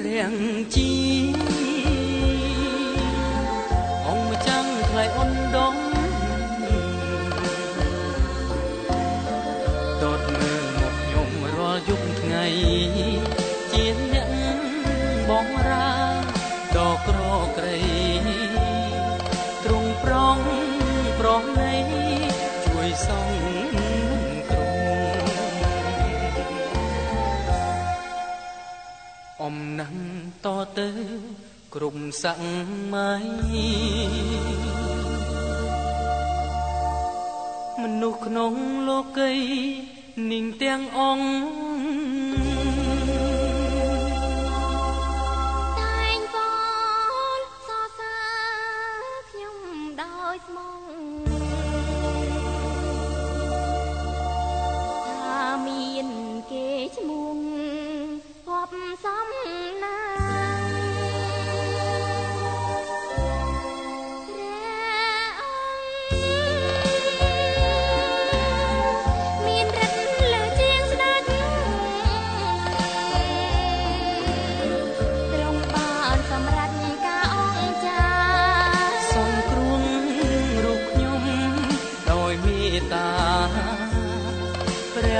រាំងជីអង្គចាំងថ្លៃអូនដងតតមើលមកខ្ញុំរាល់យប់ថ្ងៃជាអ្នកបងរាដកក្រក្រៃទ្រង់ប្រងប្រងនៃជួយសង អំណឹងតទៅក្រុមសម័យមនុស្សក្នុងលោកីនាងទាំងអង្គ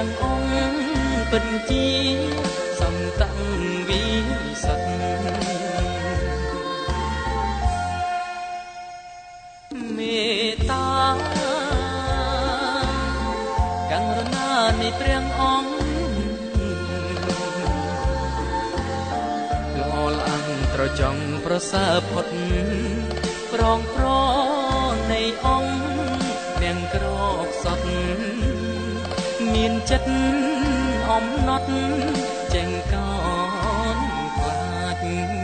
ព្រះអង្គពិតជាសំតាំងវិសិទ្ធមេត្តាករុណានៃព្រះអង្គល្អល្អំត្រចង់ប្រសើរផុតប្រងប្រនៃអង្គទាំងក្រកសត់ មានចិត្តអំណត់ចេញកោនខ្លាច